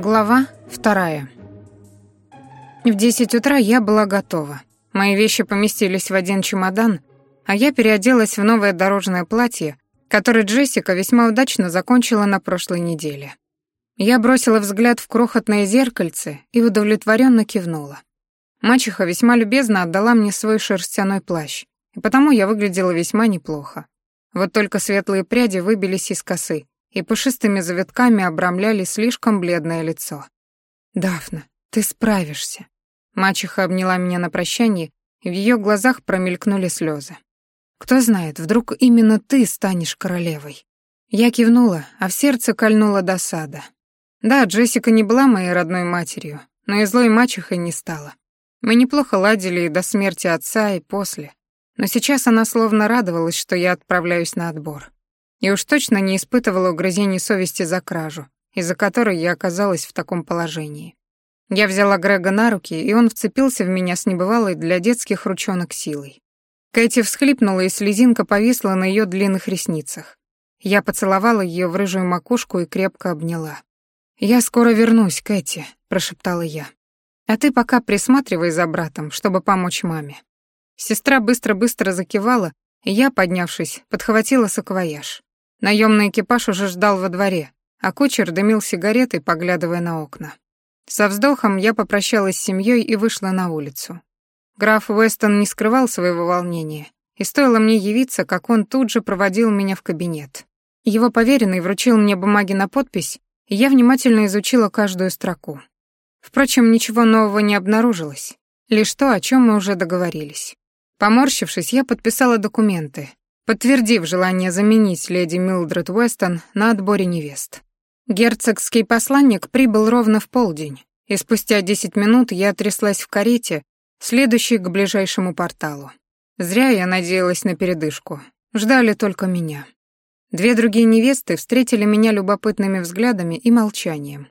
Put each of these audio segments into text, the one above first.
Глава вторая. В десять утра я была готова. Мои вещи поместились в один чемодан, а я переоделась в новое дорожное платье, которое Джессика весьма удачно закончила на прошлой неделе. Я бросила взгляд в крохотное зеркальце и удовлетворенно кивнула. Мачеха весьма любезно отдала мне свой шерстяной плащ, и потому я выглядела весьма неплохо. Вот только светлые пряди выбились из косы, и пушистыми завитками обрамляли слишком бледное лицо. «Дафна, ты справишься». Мачеха обняла меня на прощание, и в ее глазах промелькнули слезы. «Кто знает, вдруг именно ты станешь королевой». Я кивнула, а в сердце кольнула досада. Да, Джессика не была моей родной матерью, но и злой мачехой не стала. Мы неплохо ладили и до смерти отца, и после. Но сейчас она словно радовалась, что я отправляюсь на отбор и уж точно не испытывала угрызений совести за кражу, из-за которой я оказалась в таком положении. Я взяла Грега на руки, и он вцепился в меня с небывалой для детских ручонок силой. Кэти всхлипнула, и слезинка повисла на ее длинных ресницах. Я поцеловала ее в рыжую макушку и крепко обняла. «Я скоро вернусь, Кэти», — прошептала я. «А ты пока присматривай за братом, чтобы помочь маме». Сестра быстро-быстро закивала, и я, поднявшись, подхватила саквояж. Наемный экипаж уже ждал во дворе, а кучер дымил сигаретой, поглядывая на окна. Со вздохом я попрощалась с семьей и вышла на улицу. Граф Уэстон не скрывал своего волнения, и стоило мне явиться, как он тут же проводил меня в кабинет. Его поверенный вручил мне бумаги на подпись, и я внимательно изучила каждую строку. Впрочем, ничего нового не обнаружилось, лишь то, о чем мы уже договорились. Поморщившись, я подписала документы, подтвердив желание заменить леди Милдред Уэстон на отборе невест. Герцогский посланник прибыл ровно в полдень, и спустя десять минут я тряслась в карете, следующей к ближайшему порталу. Зря я надеялась на передышку. Ждали только меня. Две другие невесты встретили меня любопытными взглядами и молчанием.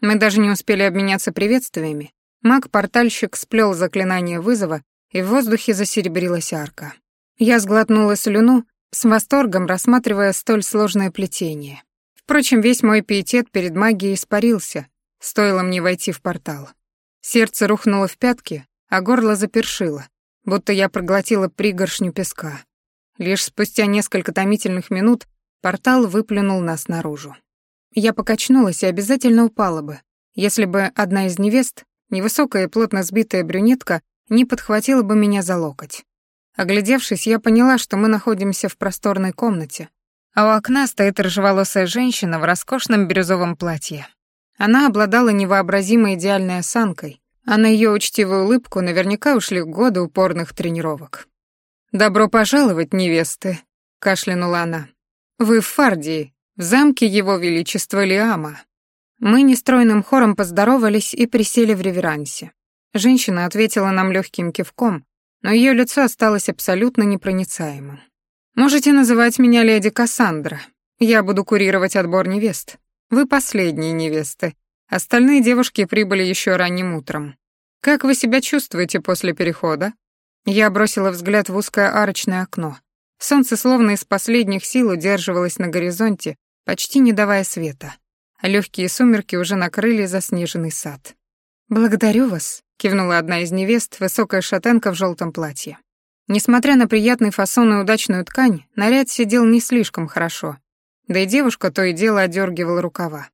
Мы даже не успели обменяться приветствиями. Маг-портальщик сплел заклинание вызова, и в воздухе засеребрилась арка. Я сглотнула слюну, с восторгом рассматривая столь сложное плетение. Впрочем, весь мой пиетет перед магией испарился, стоило мне войти в портал. Сердце рухнуло в пятки, а горло запершило, будто я проглотила пригоршню песка. Лишь спустя несколько томительных минут портал выплюнул нас наружу. Я покачнулась и обязательно упала бы, если бы одна из невест, невысокая и плотно сбитая брюнетка, не подхватила бы меня за локоть. Оглядевшись, я поняла, что мы находимся в просторной комнате, а у окна стоит рыжеволосая женщина в роскошном бирюзовом платье. Она обладала невообразимой идеальной осанкой, а на ее учтивую улыбку наверняка ушли годы упорных тренировок. «Добро пожаловать, невесты», — кашлянула она. «Вы в Фардии, в замке Его Величества Лиама». Мы нестройным хором поздоровались и присели в реверансе. Женщина ответила нам легким кивком, но ее лицо осталось абсолютно непроницаемым. «Можете называть меня леди Кассандра. Я буду курировать отбор невест. Вы последние невесты. Остальные девушки прибыли еще ранним утром. Как вы себя чувствуете после перехода?» Я бросила взгляд в узкое арочное окно. Солнце словно из последних сил удерживалось на горизонте, почти не давая света, а легкие сумерки уже накрыли заснеженный сад. «Благодарю вас», кивнула одна из невест, высокая шатенка в желтом платье. Несмотря на приятный фасон и удачную ткань, наряд сидел не слишком хорошо. Да и девушка то и дело одергивала рукава.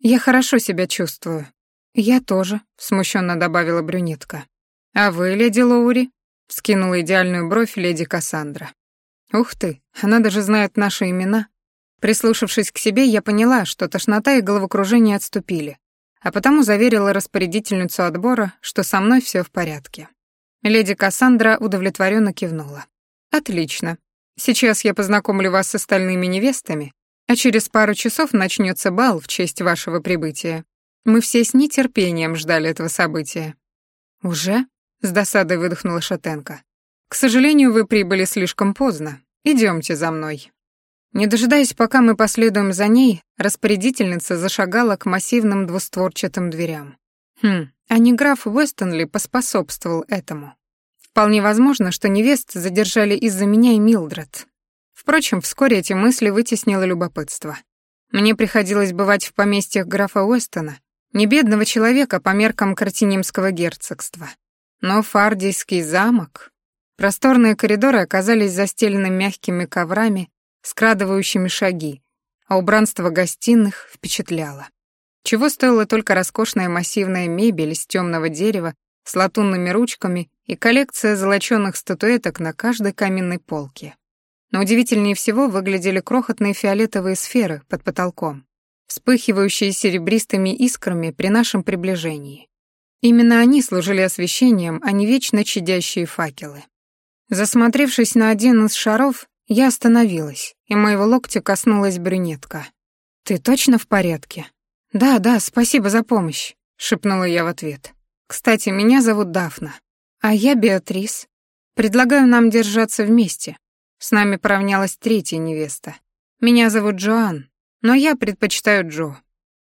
«Я хорошо себя чувствую». «Я тоже», — смущенно добавила брюнетка. «А вы, леди Лоури?» — скинула идеальную бровь леди Кассандра. «Ух ты, она даже знает наши имена». Прислушавшись к себе, я поняла, что тошнота и головокружение отступили а потому заверила распорядительницу отбора, что со мной все в порядке. Леди Кассандра удовлетворенно кивнула. «Отлично. Сейчас я познакомлю вас с остальными невестами, а через пару часов начнется бал в честь вашего прибытия. Мы все с нетерпением ждали этого события». «Уже?» — с досадой выдохнула Шатенко. «К сожалению, вы прибыли слишком поздно. Идемте за мной». Не дожидаясь, пока мы последуем за ней, распорядительница зашагала к массивным двустворчатым дверям. Хм, а не граф Уэстонли поспособствовал этому. Вполне возможно, что невест задержали из-за меня и Милдред. Впрочем, вскоре эти мысли вытеснило любопытство. Мне приходилось бывать в поместьях графа Уэстона, Не бедного человека по меркам Картинимского герцогства. Но Фардийский замок... Просторные коридоры оказались застелены мягкими коврами, скрадывающими шаги, а убранство гостиных впечатляло. Чего стоила только роскошная массивная мебель из темного дерева с латунными ручками и коллекция золочёных статуэток на каждой каменной полке. Но удивительнее всего выглядели крохотные фиолетовые сферы под потолком, вспыхивающие серебристыми искрами при нашем приближении. Именно они служили освещением, а не вечно чадящие факелы. Засмотревшись на один из шаров, я остановилась, и моего локтя коснулась брюнетка. «Ты точно в порядке?» «Да, да, спасибо за помощь», — шепнула я в ответ. «Кстати, меня зовут Дафна, а я Беатрис. Предлагаю нам держаться вместе. С нами поравнялась третья невеста. Меня зовут Джоан, но я предпочитаю Джо».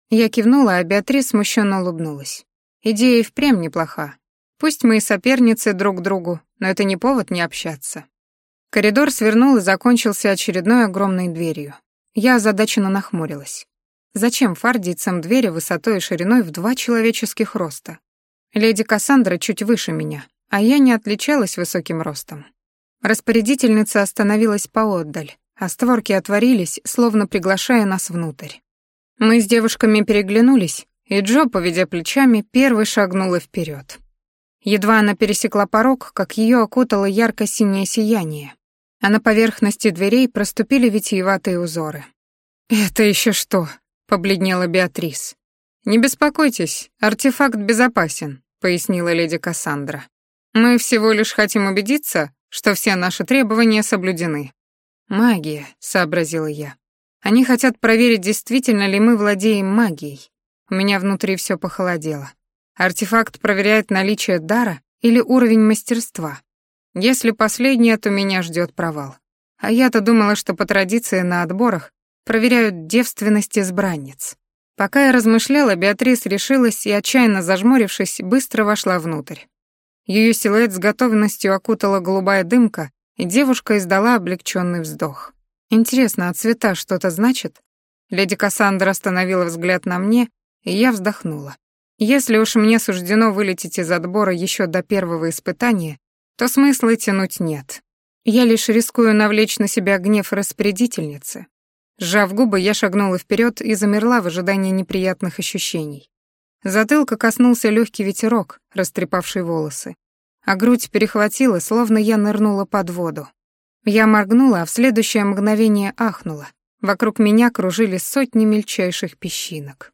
Я кивнула, а Беатрис смущенно улыбнулась. Идея и впрямь неплоха. Пусть мы и соперницы друг другу, но это не повод не общаться. Коридор свернул и закончился очередной огромной дверью. Я озадаченно нахмурилась. Зачем фардийцам двери высотой и шириной в два человеческих роста? Леди Кассандра чуть выше меня, а я не отличалась высоким ростом. Распорядительница остановилась поотдаль, а створки отворились, словно приглашая нас внутрь. Мы с девушками переглянулись, и Джо, поведя плечами, первой шагнула вперед. Едва она пересекла порог, как ее окутало ярко-синее сияние, а на поверхности дверей проступили витиеватые узоры. «Это еще что?» — побледнела Беатрис. «Не беспокойтесь, артефакт безопасен», — пояснила леди Кассандра. «Мы всего лишь хотим убедиться, что все наши требования соблюдены». «Магия», — сообразила я. «Они хотят проверить, действительно ли мы владеем магией. У меня внутри все похолодело. Артефакт проверяет наличие дара или уровень мастерства. Если последнее, то меня ждет провал. А я-то думала, что по традиции на отборах проверяют девственность избранниц. Пока я размышляла, Беатрис решилась и, отчаянно зажмурившись, быстро вошла внутрь. Ее силуэт с готовностью окутала голубая дымка, и девушка издала облегченный вздох. Интересно, а цвета что-то значит? Леди Кассандра остановила взгляд на мне, и я вздохнула. Если уж мне суждено вылететь из отбора еще до первого испытания, то смысла тянуть нет. Я лишь рискую навлечь на себя гнев распорядительницы. Сжав губы, я шагнула вперед и замерла в ожидании неприятных ощущений. Затылка коснулся легкий ветерок, растрепавший волосы, а грудь перехватила, словно я нырнула под воду. Я моргнула, а в следующее мгновение ахнула. Вокруг меня кружили сотни мельчайших песчинок.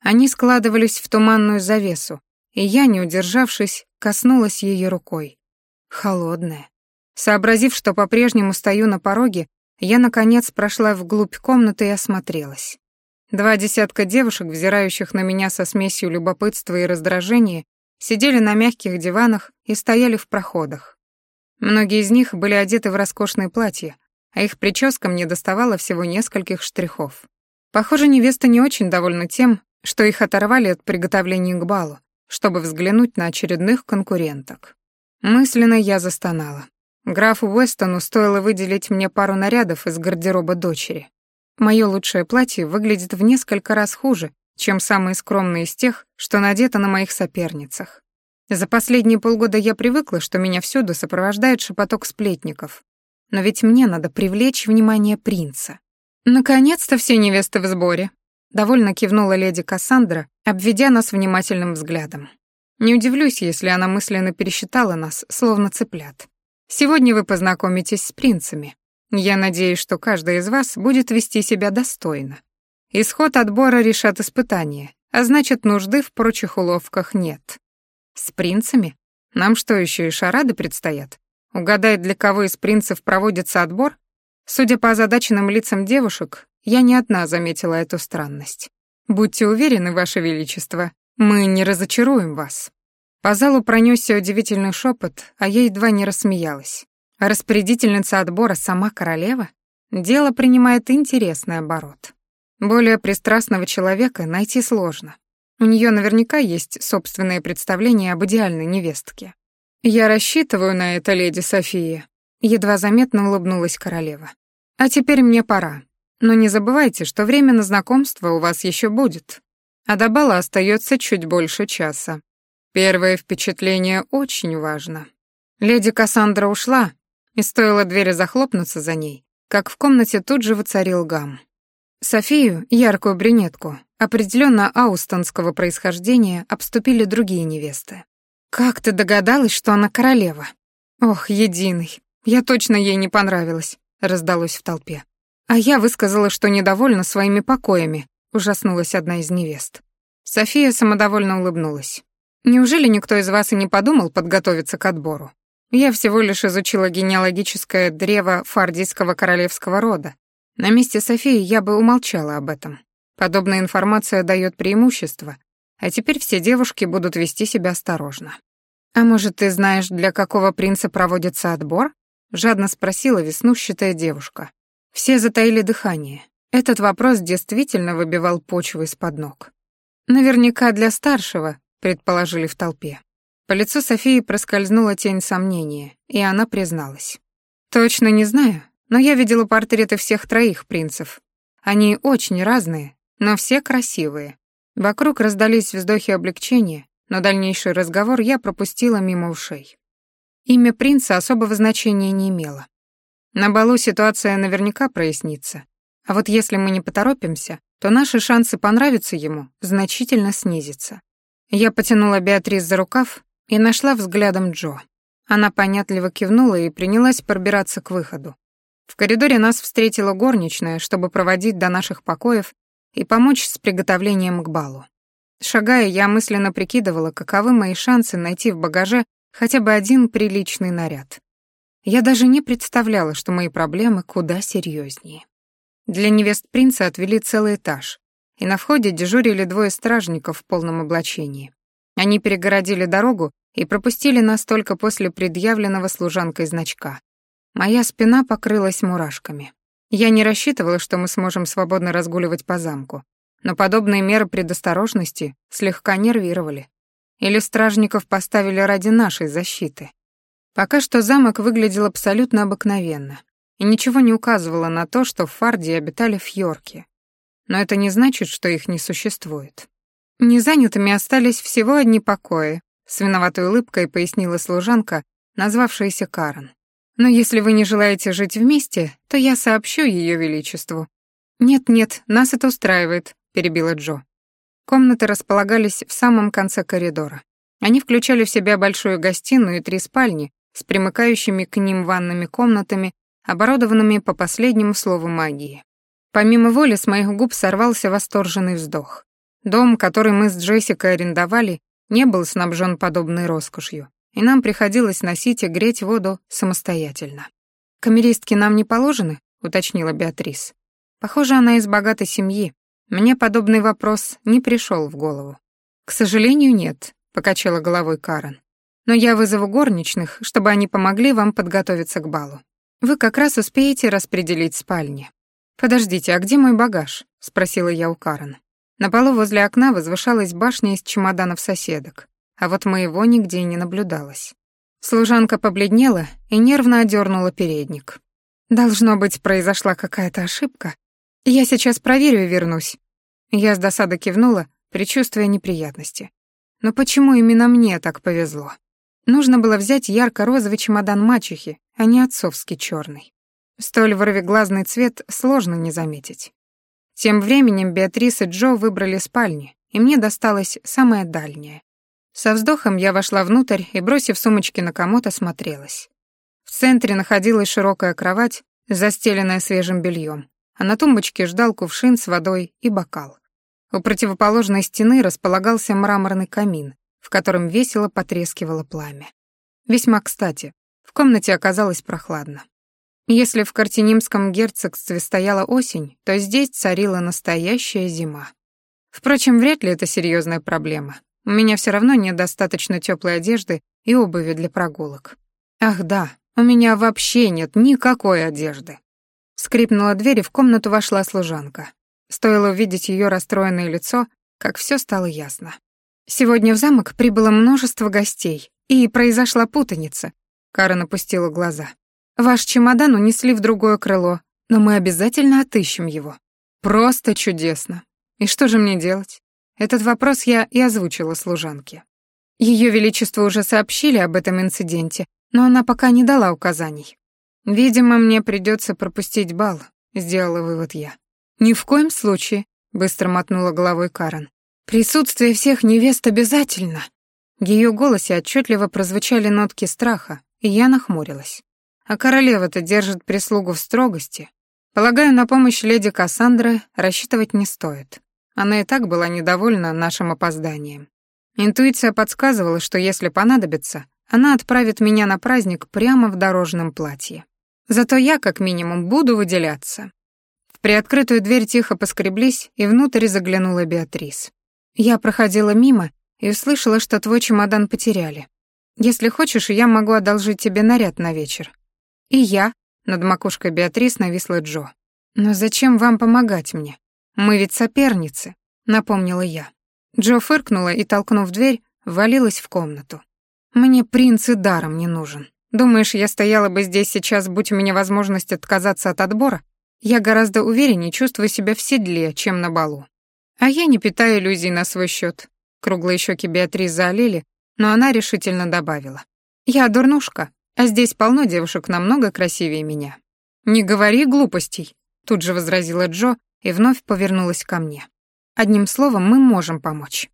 Они складывались в туманную завесу, и я, не удержавшись, коснулась ее рукой. Холодная. Сообразив, что по-прежнему стою на пороге, я, наконец, прошла вглубь комнаты и осмотрелась. Два десятка девушек, взирающих на меня со смесью любопытства и раздражения, сидели на мягких диванах и стояли в проходах. Многие из них были одеты в роскошные платья, а их прическа мне доставала всего нескольких штрихов. Похоже, невеста не очень довольна тем, что их оторвали от приготовления к балу, чтобы взглянуть на очередных конкуренток. Мысленно я застонала. Графу Уэстону стоило выделить мне пару нарядов из гардероба дочери. Мое лучшее платье выглядит в несколько раз хуже, чем самые скромные из тех, что надето на моих соперницах. За последние полгода я привыкла, что меня всюду сопровождает шепоток сплетников. Но ведь мне надо привлечь внимание принца. Наконец-то все невесты в сборе. Довольно кивнула леди Кассандра, обведя нас внимательным взглядом. Не удивлюсь, если она мысленно пересчитала нас, словно цыплят. Сегодня вы познакомитесь с принцами. Я надеюсь, что каждый из вас будет вести себя достойно. Исход отбора решат испытания, а значит, нужды в прочих уловках нет. С принцами? Нам что, еще и шарады предстоят? Угадать, для кого из принцев проводится отбор? Судя по озадаченным лицам девушек, я не одна заметила эту странность. Будьте уверены, Ваше Величество, мы не разочаруем вас. По залу пронесся удивительный шепот, а я едва не рассмеялась. Распорядительница отбора сама королева? Дело принимает интересный оборот. Более пристрастного человека найти сложно. У нее наверняка есть собственное представление об идеальной невестке. Я рассчитываю на это, леди София. Едва заметно улыбнулась королева. А теперь мне пора. Но не забывайте, что время на знакомство у вас еще будет. А до бала остается чуть больше часа. Первое впечатление очень важно. Леди Кассандра ушла, и стоило двери захлопнуться за ней, как в комнате тут же воцарил гам. Софию, яркую брюнетку, определенно аустонского происхождения, обступили другие невесты. «Как ты догадалась, что она королева?» «Ох, единый, я точно ей не понравилась», — раздалось в толпе. «А я высказала, что недовольна своими покоями», — ужаснулась одна из невест. София самодовольно улыбнулась. «Неужели никто из вас и не подумал подготовиться к отбору? Я всего лишь изучила генеалогическое древо фардийского королевского рода. На месте Софии я бы умолчала об этом. Подобная информация дает преимущество, а теперь все девушки будут вести себя осторожно. «А может, ты знаешь, для какого принца проводится отбор?» — жадно спросила веснущатая девушка. Все затаили дыхание. Этот вопрос действительно выбивал почву из-под ног. «Наверняка для старшего», — предположили в толпе. По лицу Софии проскользнула тень сомнения, и она призналась. «Точно не знаю, но я видела портреты всех троих принцев. Они очень разные, но все красивые». Вокруг раздались вздохи облегчения, но дальнейший разговор я пропустила мимо ушей. Имя принца особого значения не имело. На балу ситуация наверняка прояснится, а вот если мы не поторопимся, то наши шансы понравиться ему значительно снизятся. Я потянула Беатрис за рукав и нашла взглядом Джо. Она понятливо кивнула и принялась пробираться к выходу. В коридоре нас встретила горничная, чтобы проводить до наших покоев и помочь с приготовлением к балу. Шагая, я мысленно прикидывала, каковы мои шансы найти в багаже хотя бы один приличный наряд. Я даже не представляла, что мои проблемы куда серьезнее. Для невест принца отвели целый этаж, и на входе дежурили двое стражников в полном облачении. Они перегородили дорогу и пропустили нас только после предъявленного служанкой значка. Моя спина покрылась мурашками. Я не рассчитывала, что мы сможем свободно разгуливать по замку, но подобные меры предосторожности слегка нервировали. Или стражников поставили ради нашей защиты. Пока что замок выглядел абсолютно обыкновенно, и ничего не указывало на то, что в Фарде обитали фьорки. Но это не значит, что их не существует. Незанятыми остались всего одни покои, с виноватой улыбкой пояснила служанка, назвавшаяся Карен. Но если вы не желаете жить вместе, то я сообщу ее величеству. Нет-нет, нас это устраивает, перебила Джо. Комнаты располагались в самом конце коридора. Они включали в себя большую гостиную и три спальни с примыкающими к ним ванными комнатами, оборудованными по последнему слову магии. Помимо воли с моих губ сорвался восторженный вздох. Дом, который мы с Джессикой арендовали, не был снабжен подобной роскошью, и нам приходилось носить и греть воду самостоятельно. «Камеристки нам не положены?» — уточнила Беатрис. «Похоже, она из богатой семьи. Мне подобный вопрос не пришел в голову». «К сожалению, нет», — покачала головой Карен. «Но я вызову горничных, чтобы они помогли вам подготовиться к балу. Вы как раз успеете распределить спальни». «Подождите, а где мой багаж?» — спросила я у Карен. На полу возле окна возвышалась башня из чемоданов соседок, а вот моего нигде не наблюдалось. Служанка побледнела и нервно одернула передник. «Должно быть, произошла какая-то ошибка. Я сейчас проверю и вернусь». Я с досадой кивнула, предчувствуя неприятности. Но почему именно мне так повезло? Нужно было взять ярко-розовый чемодан мачехи, а не отцовский черный. Столь ворвиглазный цвет сложно не заметить. Тем временем Беатрис и Джо выбрали спальни, и мне досталась самая дальняя. Со вздохом я вошла внутрь и, бросив сумочки на комод, осмотрелась. В центре находилась широкая кровать, застеленная свежим бельем, а на тумбочке ждал кувшин с водой и бокал. У противоположной стены располагался мраморный камин, в котором весело потрескивало пламя. Весьма кстати, комнате оказалось прохладно. Если в Картинимском герцогстве стояла осень, то здесь царила настоящая зима. Впрочем, вряд ли это серьезная проблема. У меня все равно нет достаточно теплой одежды и обуви для прогулок. Ах да, у меня вообще нет никакой одежды. Скрипнула дверь, и в комнату вошла служанка. Стоило увидеть ее расстроенное лицо, как все стало ясно. Сегодня в замок прибыло множество гостей, и произошла путаница. Кара напустила глаза. Ваш чемодан унесли в другое крыло, но мы обязательно отыщем его. Просто чудесно. И что же мне делать? Этот вопрос я и озвучила служанке. Ее Величество уже сообщили об этом инциденте, но она пока не дала указаний. «Видимо, мне придется пропустить бал», — сделала вывод я. «Ни в коем случае», — быстро мотнула головой Карен. «Присутствие всех невест обязательно». В ее голосе отчетливо прозвучали нотки страха, я нахмурилась. А королева-то держит прислугу в строгости. Полагаю, на помощь леди Кассандры рассчитывать не стоит. Она и так была недовольна нашим опозданием. Интуиция подсказывала, что если понадобится, она отправит меня на праздник прямо в дорожном платье. Зато я, как минимум, буду выделяться. В приоткрытую дверь тихо поскреблись, и внутрь заглянула Беатрис. Я проходила мимо и услышала, что твой чемодан потеряли. Если хочешь, я могу одолжить тебе наряд на вечер. И я, над макушкой Беатрис нависла Джо. Но зачем вам помогать мне? Мы ведь соперницы, напомнила я. Джо фыркнула и, толкнув дверь, ввалилась в комнату. Мне принц и даром не нужен. Думаешь, я стояла бы здесь сейчас, будь у меня возможность отказаться от отбора? Я гораздо увереннее чувствую себя в седле, чем на балу. А я не питаю иллюзий на свой счет. Круглые щеки Беатрис залили, но она решительно добавила. «Я дурнушка, а здесь полно девушек намного красивее меня». «Не говори глупостей», — тут же возразила Джо и вновь повернулась ко мне. «Одним словом, мы можем помочь».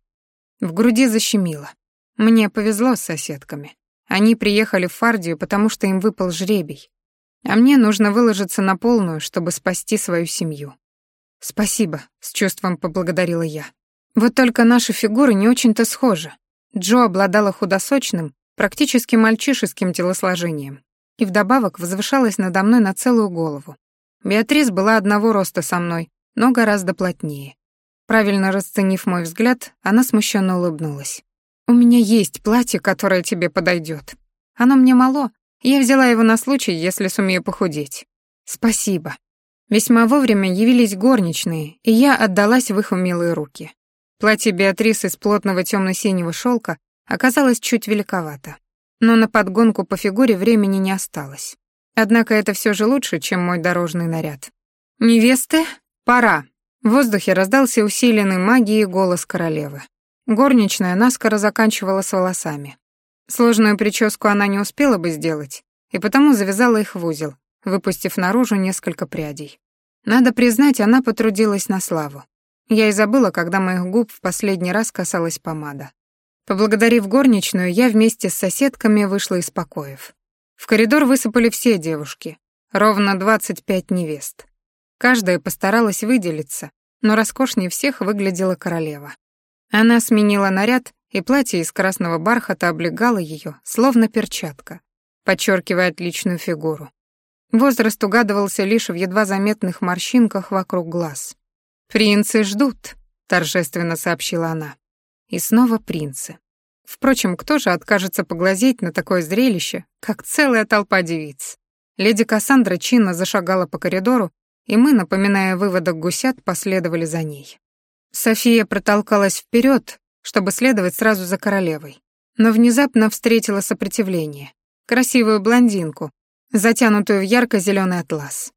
В груди защемило. Мне повезло с соседками. Они приехали в Фардию, потому что им выпал жребий. А мне нужно выложиться на полную, чтобы спасти свою семью. «Спасибо», — с чувством поблагодарила я. «Вот только наши фигуры не очень-то схожи. Джо обладала худосочным, практически мальчишеским телосложением и вдобавок возвышалась надо мной на целую голову. Беатрис была одного роста со мной, но гораздо плотнее. Правильно расценив мой взгляд, она смущенно улыбнулась. «У меня есть платье, которое тебе подойдет. Оно мне мало, я взяла его на случай, если сумею похудеть. Спасибо». Весьма вовремя явились горничные, и я отдалась в их умелые руки. Платье Беатрис из плотного темно-синего шелка оказалось чуть великовато. Но на подгонку по фигуре времени не осталось. Однако это все же лучше, чем мой дорожный наряд. «Невесты, пора!» В воздухе раздался усиленный магией голос королевы. Горничная наскоро заканчивала с волосами. Сложную прическу она не успела бы сделать, и потому завязала их в узел, выпустив наружу несколько прядей. Надо признать, она потрудилась на славу. Я и забыла, когда моих губ в последний раз касалась помада. Поблагодарив горничную, я вместе с соседками вышла из покоев. В коридор высыпали все девушки, ровно 25 невест. Каждая постаралась выделиться, но роскошнее всех выглядела королева. Она сменила наряд, и платье из красного бархата облегало ее, словно перчатка, подчеркивая отличную фигуру. Возраст угадывался лишь в едва заметных морщинках вокруг глаз. «Принцы ждут», — торжественно сообщила она. И снова принцы. Впрочем, кто же откажется поглазеть на такое зрелище, как целая толпа девиц? Леди Кассандра чинно зашагала по коридору, и мы, напоминая выводок гусят, последовали за ней. София протолкалась вперед, чтобы следовать сразу за королевой, но внезапно встретила сопротивление. Красивую блондинку, затянутую в ярко-зеленый атлас.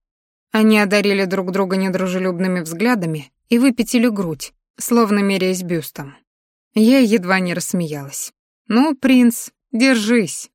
Они одарили друг друга недружелюбными взглядами и выпятили грудь, словно меряясь бюстом. Я едва не рассмеялась. «Ну, принц, держись!»